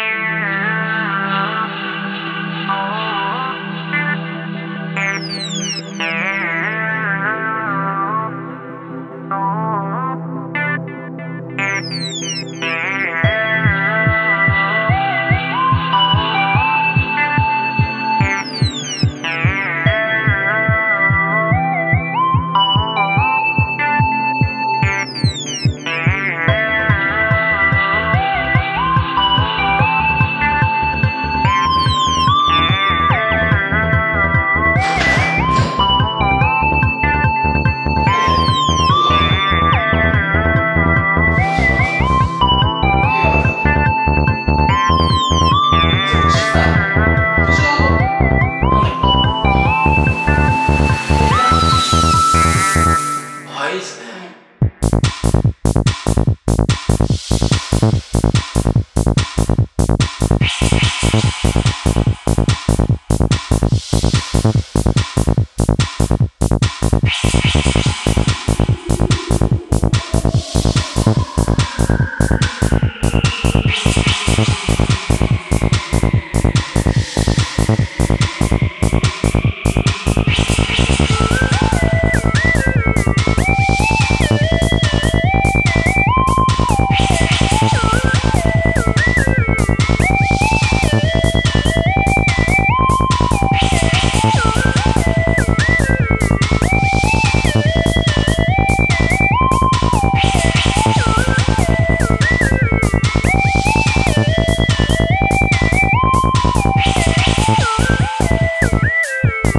you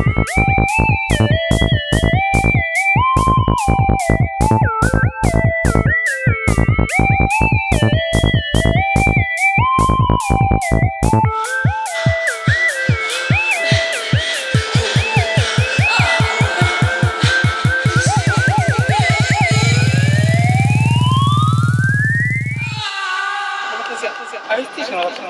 あれステーション終わったの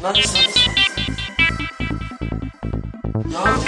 Nice, nice, nice.